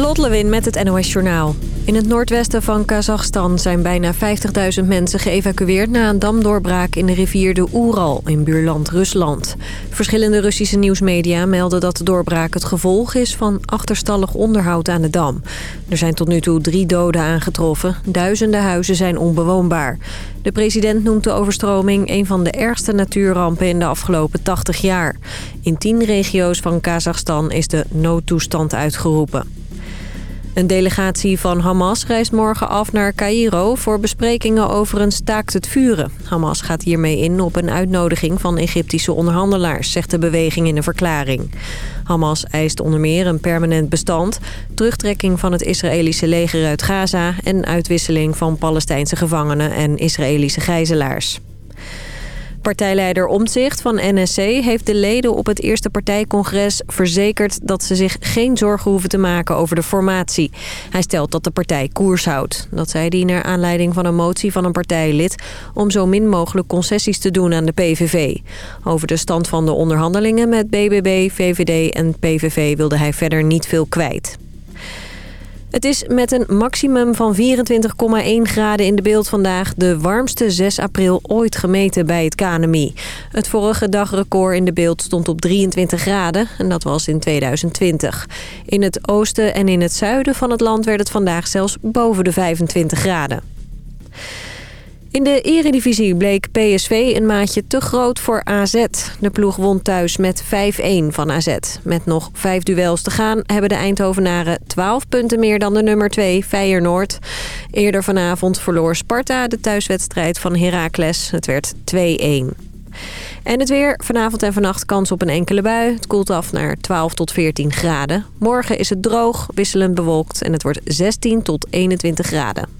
Lot Lewin met het NOS Journaal. In het noordwesten van Kazachstan zijn bijna 50.000 mensen geëvacueerd... na een damdoorbraak in de rivier de Oeral in buurland Rusland. Verschillende Russische nieuwsmedia melden dat de doorbraak het gevolg is... van achterstallig onderhoud aan de dam. Er zijn tot nu toe drie doden aangetroffen. Duizenden huizen zijn onbewoonbaar. De president noemt de overstroming een van de ergste natuurrampen in de afgelopen 80 jaar. In tien regio's van Kazachstan is de noodtoestand uitgeroepen. Een delegatie van Hamas reist morgen af naar Cairo voor besprekingen over een staakt het vuren. Hamas gaat hiermee in op een uitnodiging van Egyptische onderhandelaars, zegt de beweging in een verklaring. Hamas eist onder meer een permanent bestand, terugtrekking van het Israëlische leger uit Gaza en uitwisseling van Palestijnse gevangenen en Israëlische gijzelaars. Partijleider Omtzigt van NSC heeft de leden op het eerste partijcongres verzekerd dat ze zich geen zorgen hoeven te maken over de formatie. Hij stelt dat de partij koers houdt. Dat zei hij naar aanleiding van een motie van een partijlid om zo min mogelijk concessies te doen aan de PVV. Over de stand van de onderhandelingen met BBB, VVD en PVV wilde hij verder niet veel kwijt. Het is met een maximum van 24,1 graden in de beeld vandaag... de warmste 6 april ooit gemeten bij het KNMI. Het vorige dagrecord in de beeld stond op 23 graden en dat was in 2020. In het oosten en in het zuiden van het land werd het vandaag zelfs boven de 25 graden. In de eredivisie bleek PSV een maatje te groot voor AZ. De ploeg won thuis met 5-1 van AZ. Met nog vijf duels te gaan hebben de Eindhovenaren 12 punten meer dan de nummer 2, Feyenoord. Eerder vanavond verloor Sparta de thuiswedstrijd van Heracles. Het werd 2-1. En het weer. Vanavond en vannacht kans op een enkele bui. Het koelt af naar 12 tot 14 graden. Morgen is het droog, wisselend bewolkt en het wordt 16 tot 21 graden.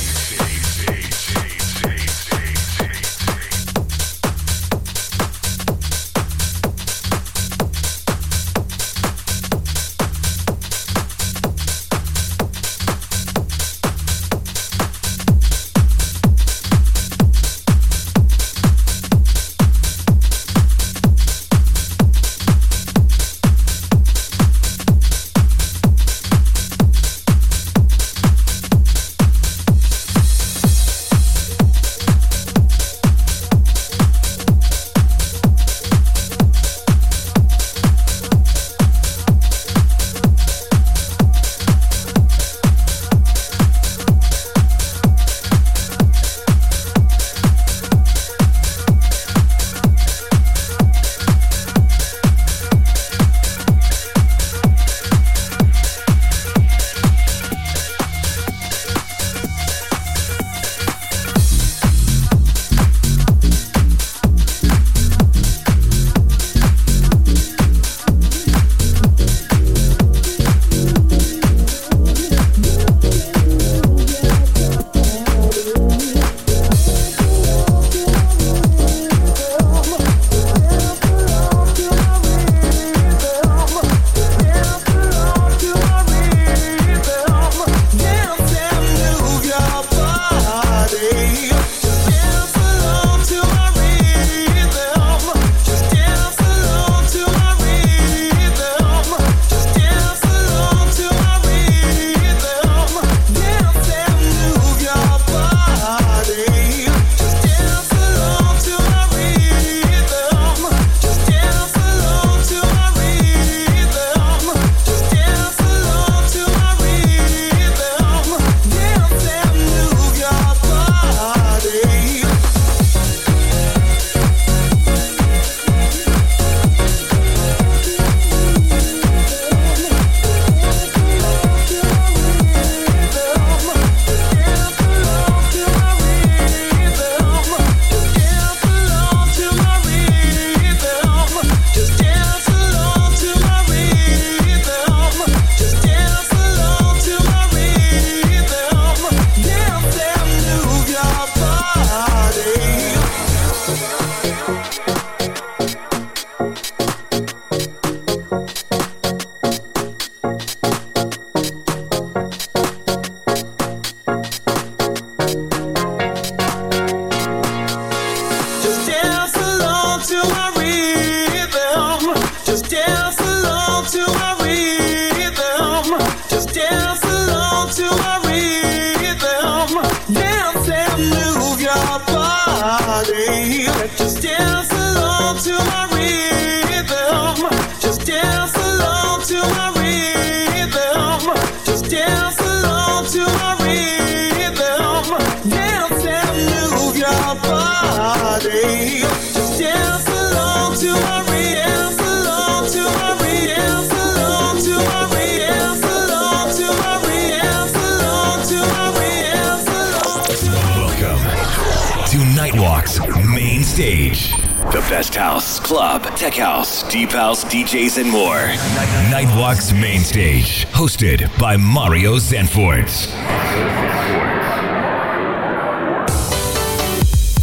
Mario Zanfort.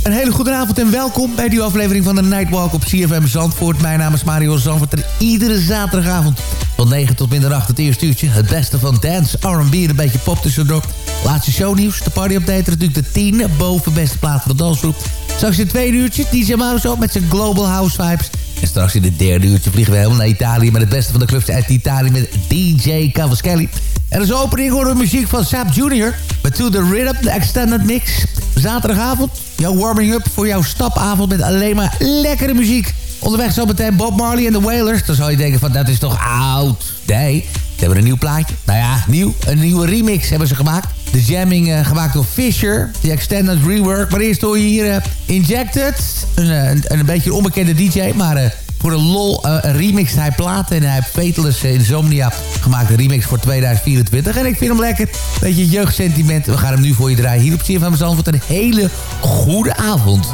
Een hele goede avond en welkom bij die aflevering van de Nightwalk op CFM Zandvoort. Mijn naam is Mario Zandvoort en iedere zaterdagavond van 9 tot middernacht het eerste uurtje. Het beste van dance, R&B en een beetje pop tussendoor. Laatste shownieuws, de party-update natuurlijk de 10 boven beste plaat van de dansgroep. Straks in het tweede uurtje DJ Mouse met zijn Global House Vibes. En straks in het derde uurtje vliegen we helemaal naar Italië... met het beste van de clubs uit Italië met DJ Cavaschelli. En als opening horen we muziek van Sap Jr. met To The Rhythm, de extended mix. Zaterdagavond, jouw warming-up voor jouw stapavond met alleen maar lekkere muziek. Onderweg zo meteen Bob Marley en de Wailers. Dan zou je denken van dat is toch oud. Nee, ze hebben een nieuw plaatje. Nou ja, nieuw. Een nieuwe remix hebben ze gemaakt. De jamming uh, gemaakt door Fisher. Die extended rework. Maar eerst hoor je hier uh, Injected. Een, uh, een, een, beetje een onbekende DJ. Maar voor de lol remix hij platen. En hij heeft Fatalist Insomnia gemaakt. Een remix voor 2024. En ik vind hem lekker. Beetje jeugdsentiment. We gaan hem nu voor je draaien. Hier op CFM Zandvoort. Een hele goede avond.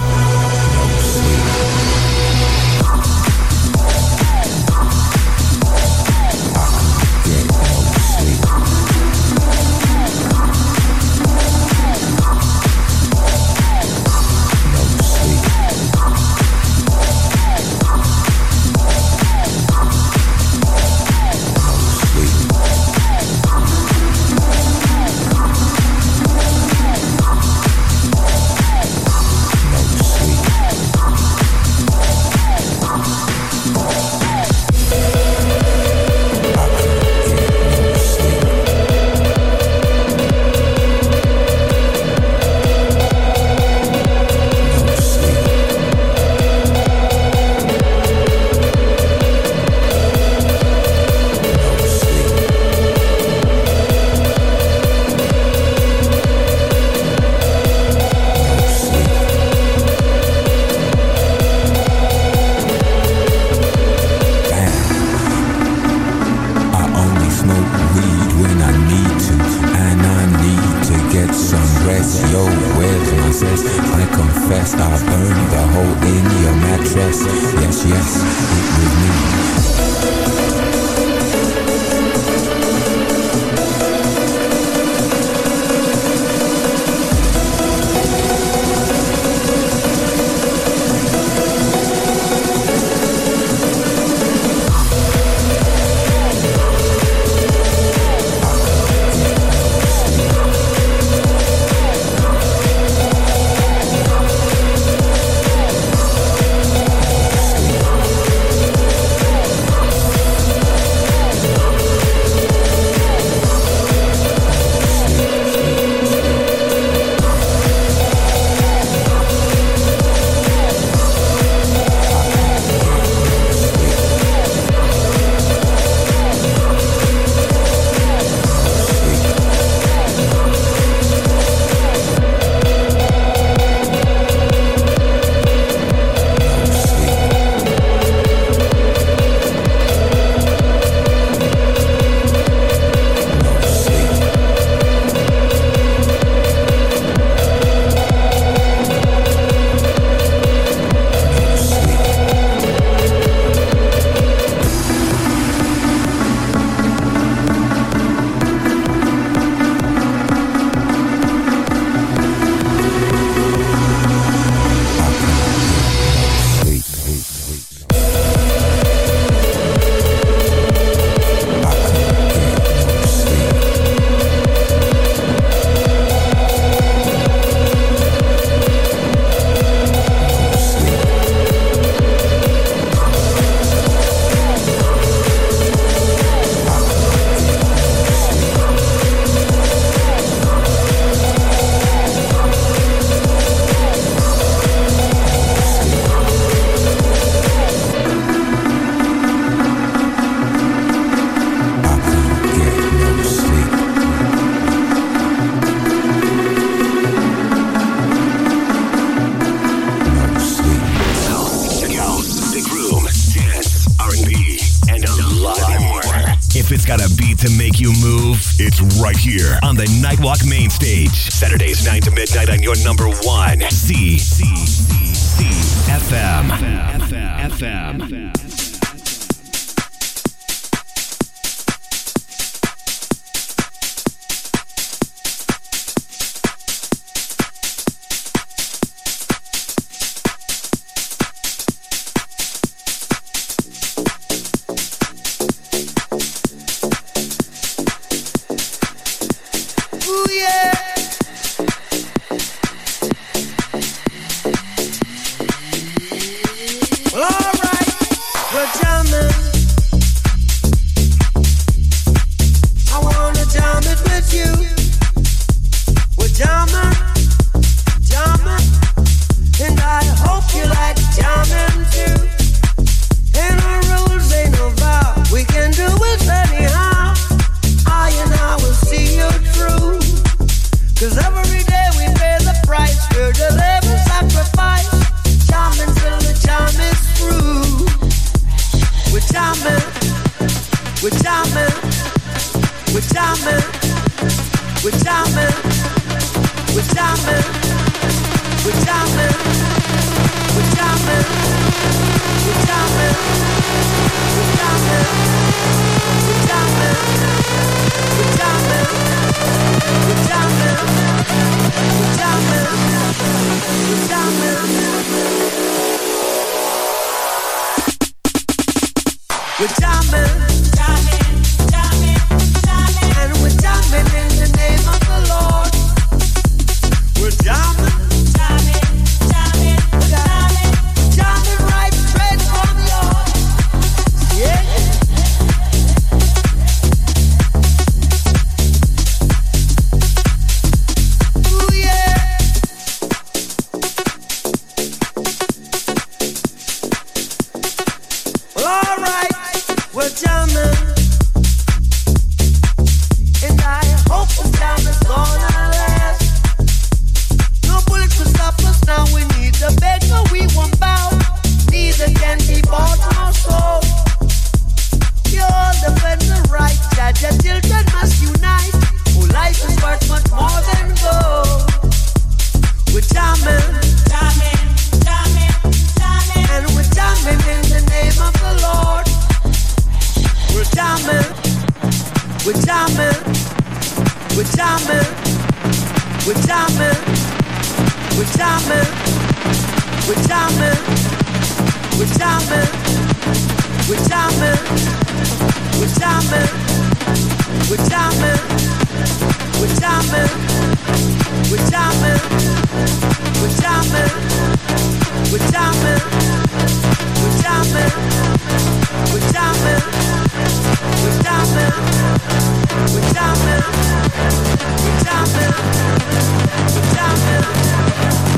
Nightwalk Main Stage. Saturdays 9 to midnight on your number one. We're jumping, we're jumping, we're jumping, we're jumping, we're jumping, we're jumping, we're jumping, we're jumping, we're jumping, we're jumping, we're jumping, we're jumping.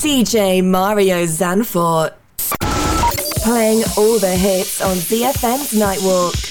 DJ Mario Zanfort. Playing all the hits on ZFM's Nightwalk.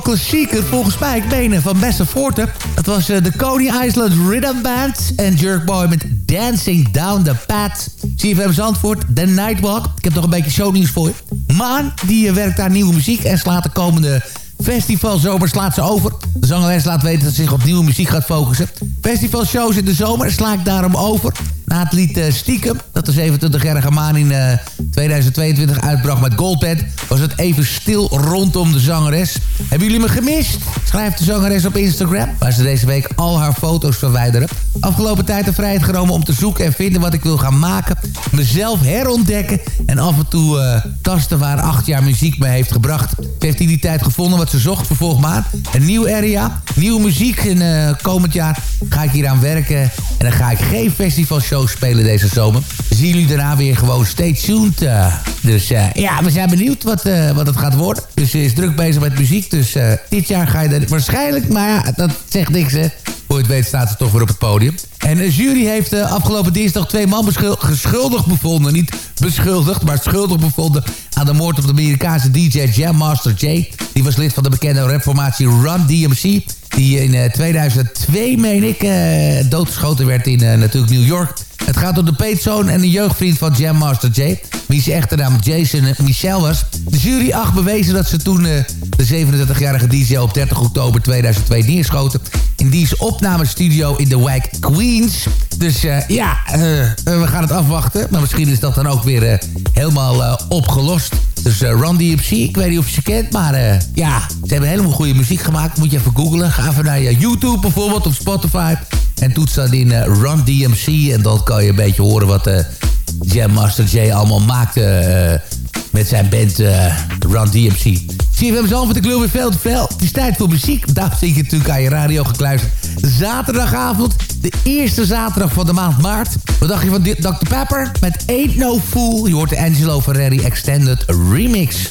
Klassieker. Volgens mij, ik meen van Beste Forte. Dat was uh, de Coney Island Rhythm Band. En Jerkboy met Dancing Down the Path. CFM Zandvoort, The Nightwalk. Ik heb nog een beetje shownieuws voor je. Maan, die werkt aan nieuwe muziek en slaat de komende festivalzomer slaat ze over. De zangeres laat weten dat ze zich op nieuwe muziek gaat focussen. Festivalshows in de zomer sla ik daarom over. Na het lied uh, Stiekem, dat de 27-jarige Maan in uh, 2022 uitbracht met Goldpad... was het even stil rondom de zangeres. Hebben jullie me gemist? Schrijft de zangeres op Instagram... waar ze deze week al haar foto's verwijderen. Afgelopen tijd de vrijheid genomen om te zoeken en vinden wat ik wil gaan maken. Mezelf herontdekken en af en toe uh, tasten waar acht jaar muziek me heeft gebracht. Ze heeft in die tijd gevonden wat ze zocht voor maand. Een nieuw area, nieuwe muziek. En uh, komend jaar ga ik hier aan werken. En dan ga ik geen festivalshows spelen deze zomer. Zien jullie daarna weer gewoon stay tuned. Uh, dus uh, ja, we zijn benieuwd wat, wat het gaat worden. Dus ze is druk bezig met muziek. Dus dit jaar ga je er waarschijnlijk... Maar ja, dat zegt niks hè. Voor het weet staat ze toch weer op het podium. En de jury heeft afgelopen dinsdag twee man geschuldigd bevonden. Niet beschuldigd, maar schuldig bevonden aan de moord op de Amerikaanse DJ Jam Master Jay. Die was lid van de bekende rapformatie Run DMC. Die in uh, 2002, meen ik, uh, doodgeschoten werd in natuurlijk New York. Het gaat om de peetzoon en een jeugdvriend van Jam Master Jay. Wie zijn echte naam Jason Michel was. De jury acht bewezen dat ze toen de 37-jarige DJ op 30 oktober 2002 neerschoten. In die opnamestudio in de wijk Queens. Dus uh, ja, uh, we gaan het afwachten. Maar misschien is dat dan ook weer uh, helemaal opgelost. Dus Run DMC, ik weet niet of je ze kent, maar ja, ze hebben helemaal goede muziek gemaakt. Moet je even googlen. Ga even naar YouTube bijvoorbeeld, of Spotify. En toets dat in Run DMC. En dan kan je een beetje horen wat Jam Master J allemaal maakte met zijn band Run DMC. CFM Zalvoort, ik lul weer veel te veel. Het is tijd voor muziek. Daar zit je natuurlijk aan je radio gekluisterd. Zaterdagavond, de eerste zaterdag van de maand maart. Wat dacht je van Dr. Pepper? Met Ain't No Fool. Je hoort de Angelo Ferreri Extended Remix.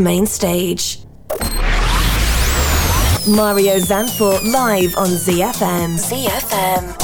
Main Stage. Mario Zanfort live on ZFM. ZFM.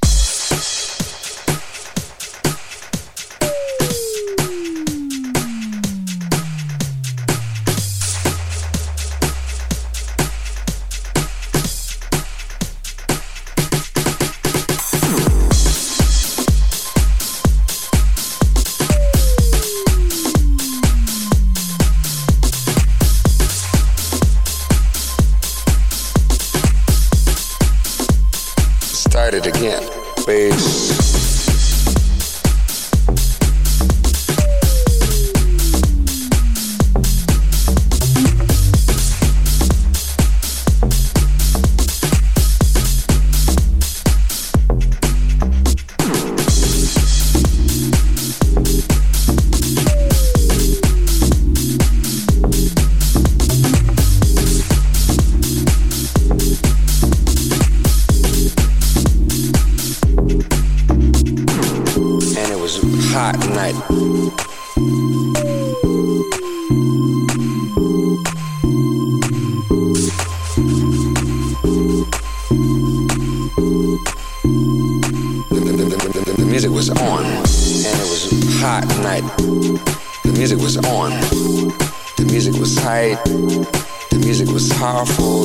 harmful.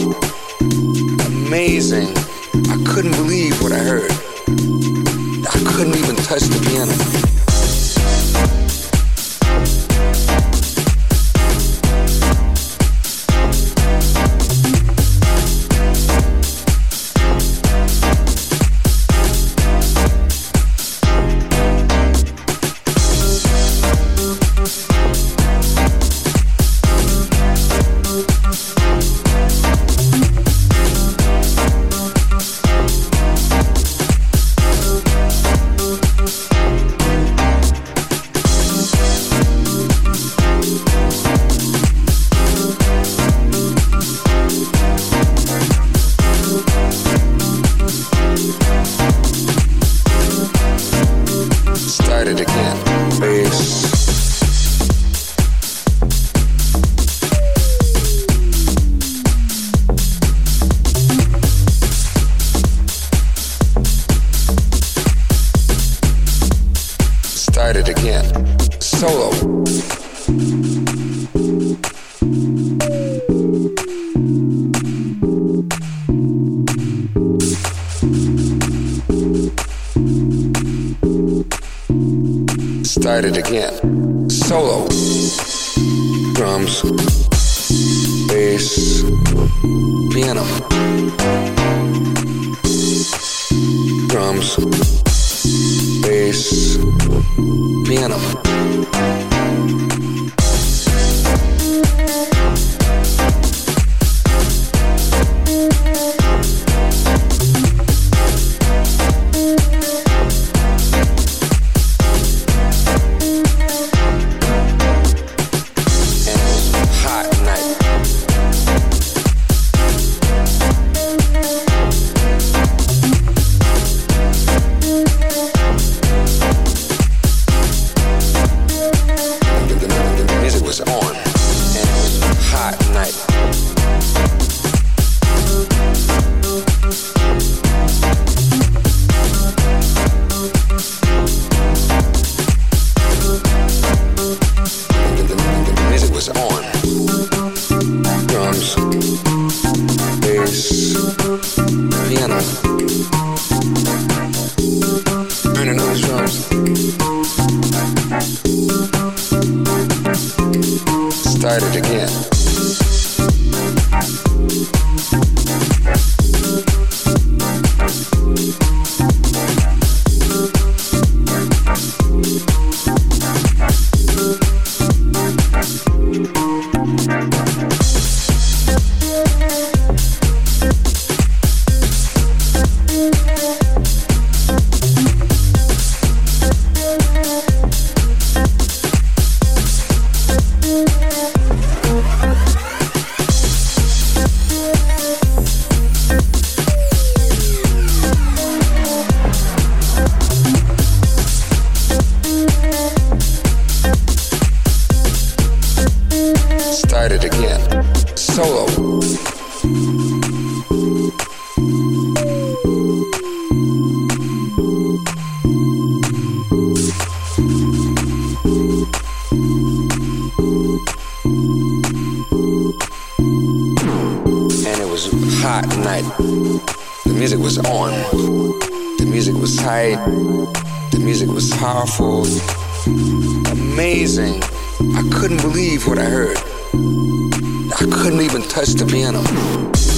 drums, bass, piano. solo. And it was hot night. The music was on. The music was tight. The music was powerful. Amazing. I couldn't believe what I heard. Couldn't even touch the piano.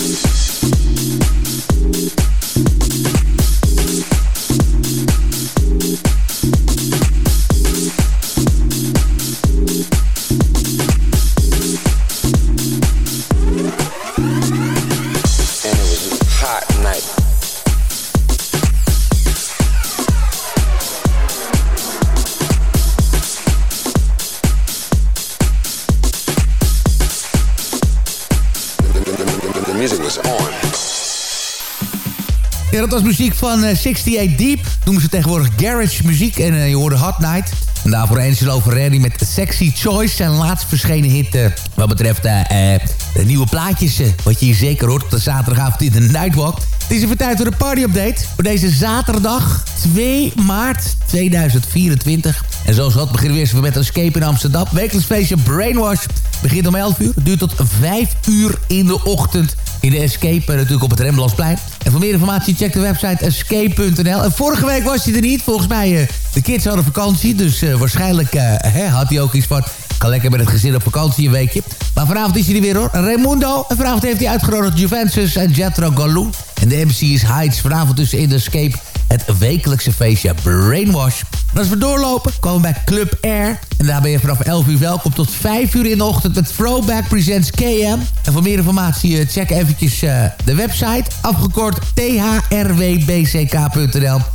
Muziek van 68 eh, Deep. Noemen ze tegenwoordig garage muziek. En uh, je hoorde Hot Night. En daarvoor Angelo Ferreri met Sexy Choice. Zijn laatst verschenen hit uh, wat betreft de nieuwe plaatjes. wat je hier zeker hoort op de zaterdagavond in de Nightwalk. Het is even tijd voor de party-update. Voor deze zaterdag 2 maart 2024. En zoals wat beginnen we eerst weer met Escape in Amsterdam. Wekelijks feestje Brainwash begint om 11 uur. Duurt tot 5 uur in de ochtend in de Escape. natuurlijk op het Rembrandtsplein. En voor meer informatie check de website escape.nl. En vorige week was hij er niet. Volgens mij, uh, de kids hadden vakantie. Dus uh, waarschijnlijk uh, had hij ook iets van... Ga lekker met het gezin op vakantie een weekje. Maar vanavond is hij er weer hoor. Raimundo. En vanavond heeft hij uitgenodigd Juventus en Jetro Galoo. En de MC is Heights. Vanavond dus in de Escape het wekelijkse feestje Brainwash. Als we doorlopen, komen we bij Club Air. En daar ben je vanaf 11 uur welkom tot 5 uur in de ochtend met Throwback Presents KM. En voor meer informatie eh, check eventjes uh, de website. Afgekort thrwbck.nl.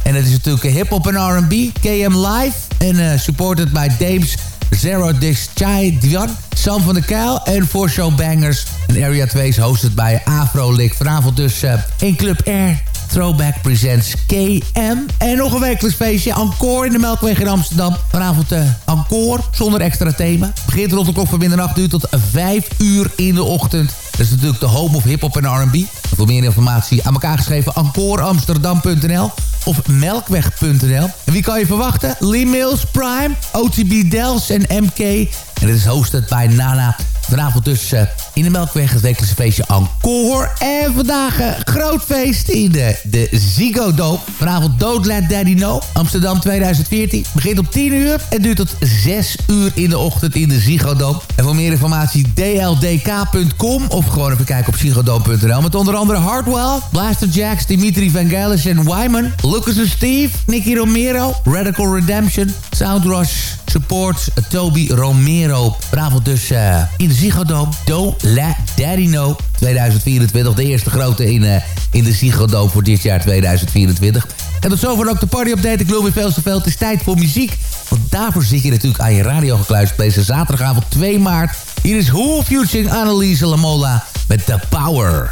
En het is natuurlijk hip-hop en R&B. KM Live. En supported by Dames Zero Dix Chai Dion, Sam van der Kuil en voor Bangers. En Area 2 is hosted bij Afro League. Vanavond dus in Club Air. Throwback Presents KM. En nog een wekelijks feestje. Encore in de Melkweg in Amsterdam. Vanavond uh, Encore, zonder extra thema. Begint rond de klok van middernacht uur tot 5 uur in de ochtend. Dat is natuurlijk de home of hip-hop en R&B. Voor meer informatie aan elkaar geschreven encoreamsterdam.nl of melkweg.nl. En wie kan je verwachten? Lee Mills, Prime, OTB Dels en MK. En het is hosted bij Nana. Vanavond dus uh, in de Melkweg het wekelijkse feestje Encore. En vandaag uh, groot feest in de, de Ziggo Dome. Vanavond Let Daddy Know. Amsterdam 2014. Begint om 10 uur en duurt tot 6 uur in de ochtend in de Ziggo Dome. En voor meer informatie dldk.com of gewoon even kijken op ziggodome.nl. Met onder andere Hardwell, Blaster Jacks, Dimitri Vangelis en Wyman. Lucas en Steve, Nicky Romero, Radical Redemption, Soundrush, Support, Toby Romero. Vanavond dus uh, in de Ziggo Let Daddy Know 2024. De eerste grote in, uh, in de Ziggo Dome voor dit jaar 2024. En tot zover ook de party-update. Ik loop te veel. Het is tijd voor muziek. Want daarvoor zit je natuurlijk aan je radio gekluisterd. Deze zaterdagavond 2 maart. Hier is Who Futuring Anneliese Lamola met The Power.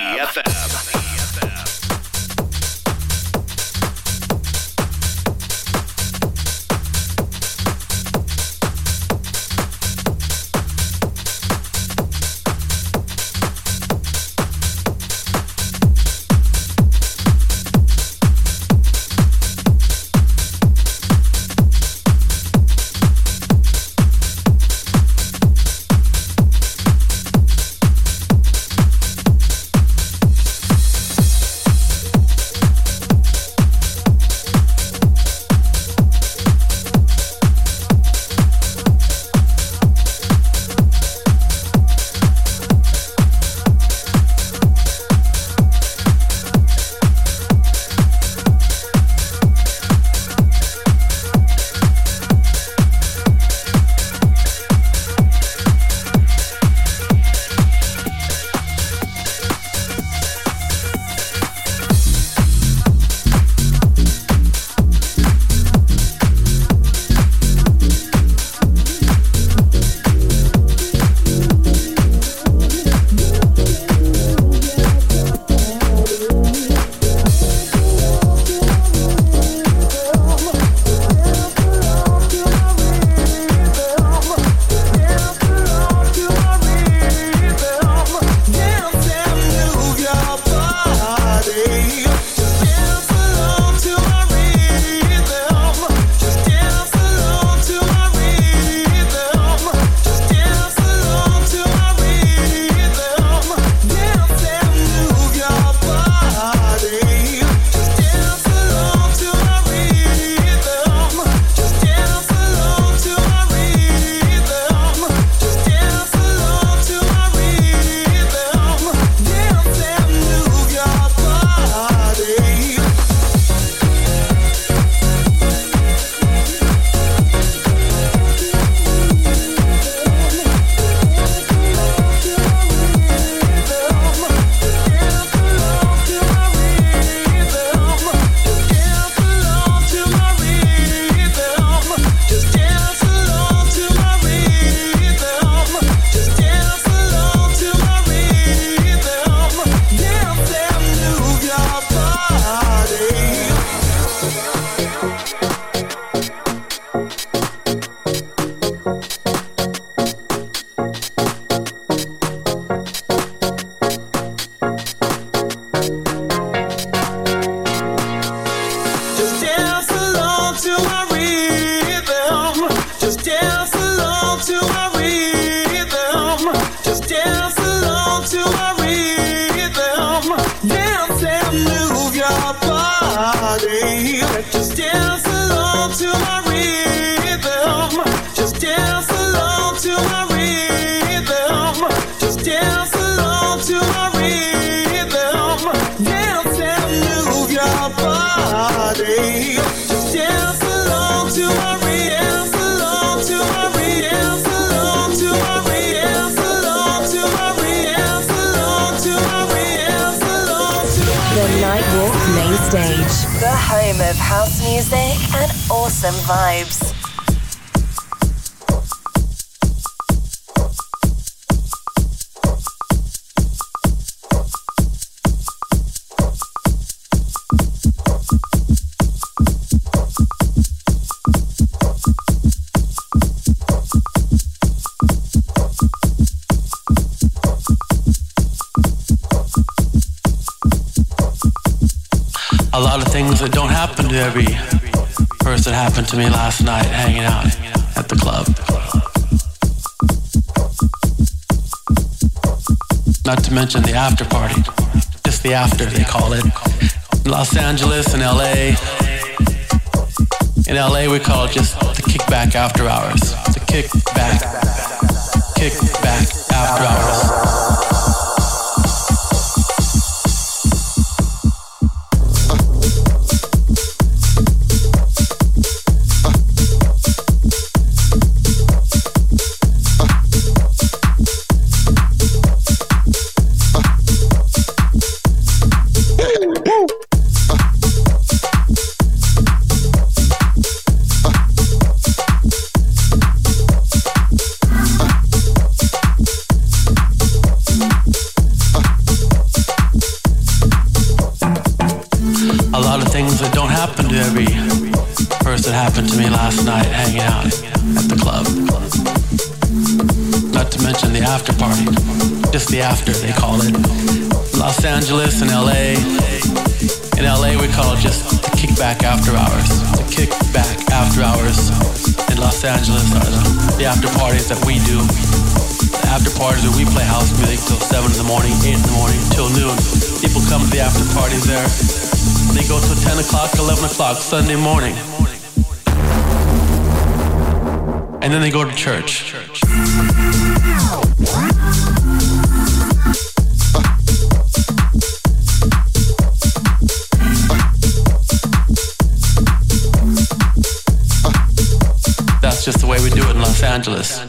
To every person happened to me last night hanging out at the club. Not to mention the after party. Just the after, they call it. In Los Angeles and LA. In LA, we call it just the kickback after hours. The kickback, kickback after hours. After, they call it. Los Angeles and LA. In LA, we call it just the kickback after hours. The kickback after hours in Los Angeles are the, the after parties that we do. The after parties where we play house music till 7 in the morning, 8 in the morning, till noon. People come to the after parties there. They go till 10 o'clock, 11 o'clock, Sunday morning. And then they go to church. Angeles.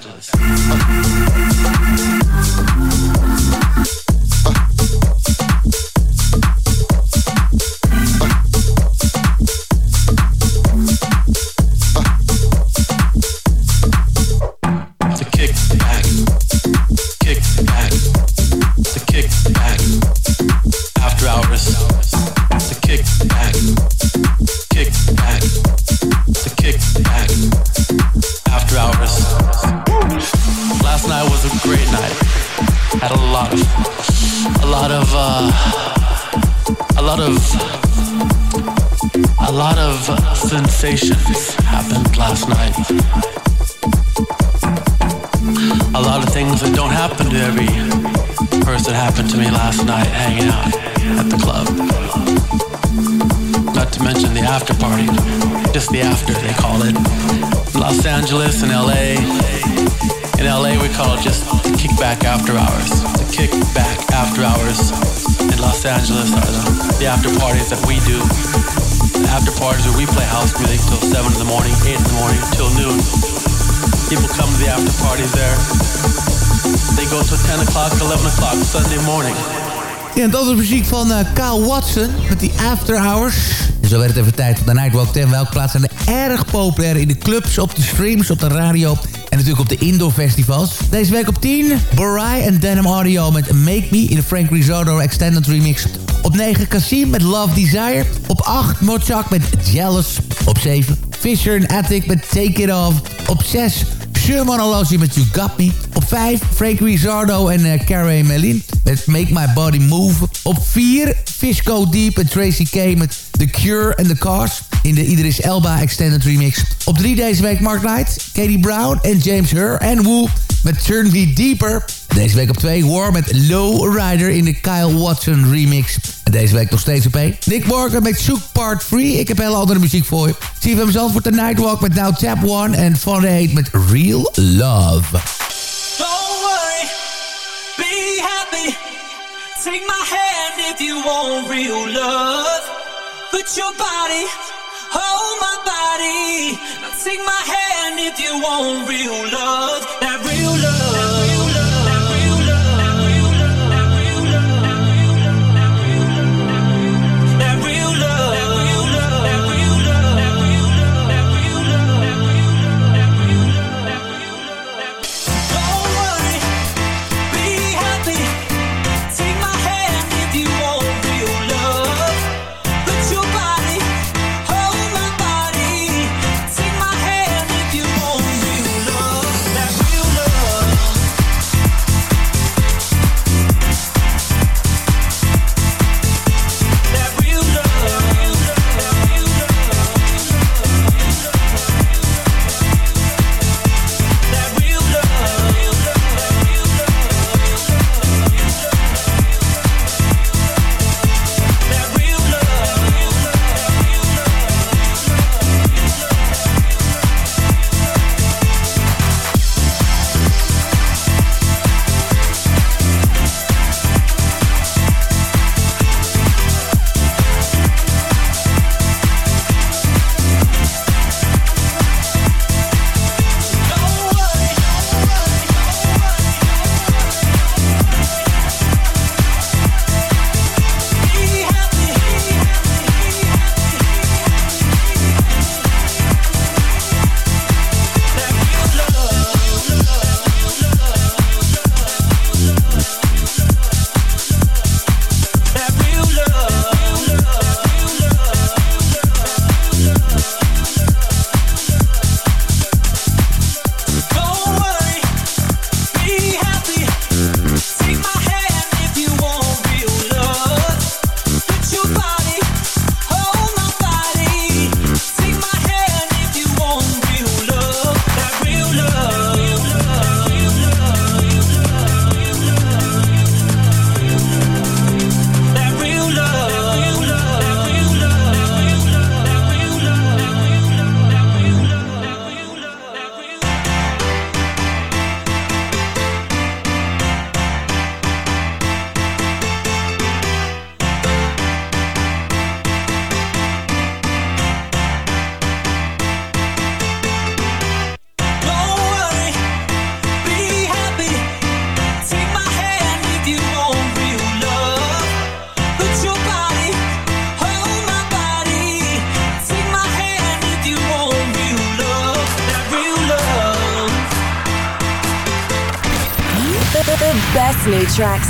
Night hanging out at the club. Not to mention the after party. Just the after, they call it. Los Angeles and LA. In LA, we call it just the kickback after hours. The kickback after hours in Los Angeles are the, the after parties that we do. The after parties where we play house music till 7 in the morning, 8 in the morning, till noon. People come to the after parties there. They go till 10 o'clock, 11 o'clock, Sunday morning. Ja, dat is muziek van uh, Kyle Watson met die After Hours. En zo werd het even tijd voor de Nightwalk 10. Welke plaatsen zijn er erg populair in de clubs, op de streams, op de radio... en natuurlijk op de indoor festivals. Deze week op 10, Barai en Denim Audio met Make Me... in de Frank Risotto Extended Remix. Op 9, Cassim met Love Desire. Op 8, Mochak met Jealous. Op 7, Fisher en Attic met Take It Off. Op 6, Sherman Alossi met You Got Me. Op 5, Frank Rizzardo en uh, Carrie Melin met Make My Body Move. Op 4, Fisco Deep en Tracy K met The Cure and The Cars. In de Idris Elba Extended Remix. Op 3 deze week Mark Knight, Katie Brown en James Hur en Woo met Turn Me Deeper. Deze week op 2 War met Low Rider in de Kyle Watson remix. En deze week nog steeds op 1. Nick Morgan met Shook Part 3. Ik heb hele andere muziek voor je. Zelf voor de Nightwalk met Now Tap 1. En Von 8 met Real Love. Be happy. Take my hand if you want real love. Put your body, hold my body. Take my hand if you want real love. That real love.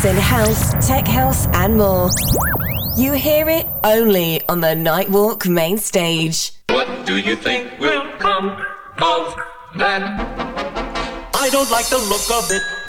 New in house, tech house, and more. You hear it only on the Nightwalk main stage. What do you think will come of that? I don't like the look of it.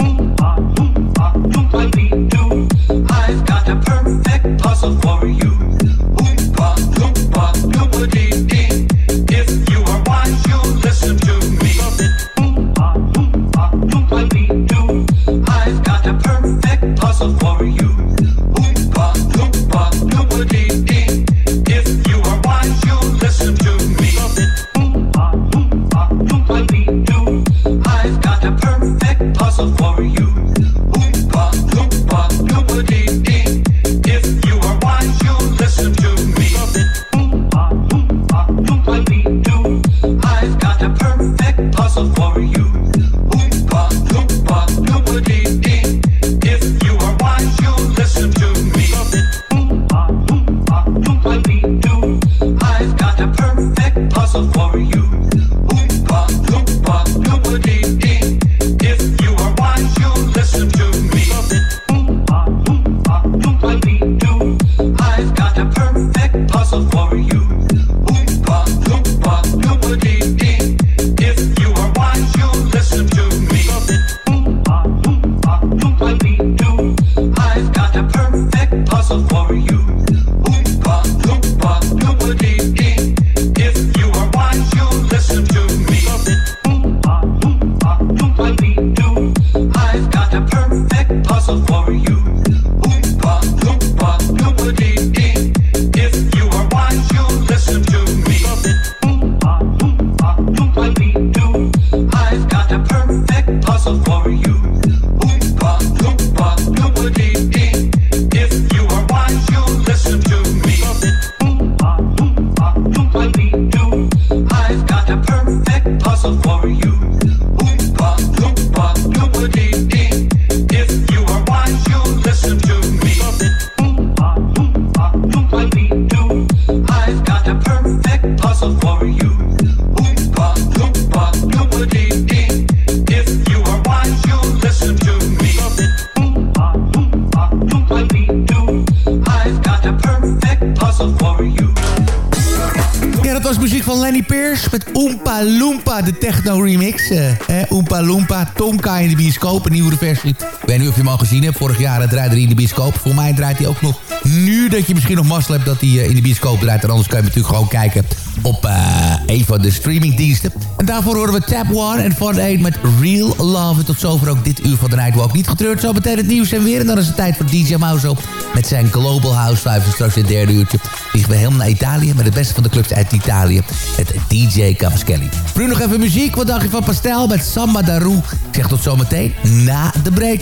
De techno remix. eh eh, Oompa Loompa, Tonka in de bioscoop, een nieuwe versie. Ik weet niet of je hem al gezien hebt. Vorig jaar draaide hij in de bioscoop. Voor mij draait hij ook nog nu dat je misschien nog mazzel hebt dat hij eh, in de bioscoop draait. Anders kan je natuurlijk gewoon kijken op eh, een van de streamingdiensten. En daarvoor horen we Tap One en Fun 8 met Real Love. En tot zover ook dit uur van de Nightwalk. Niet getreurd, zo meteen het nieuws en weer. En dan is het tijd voor DJ Mauzo met zijn Global House. En straks in het derde uurtje vliegen we helemaal naar Italië... met de beste van de clubs uit Italië. Het DJ Cavaschelli. Nu nog even muziek. Wat dacht je van Pastel met Samba Daru? Ik zeg tot zometeen na de break.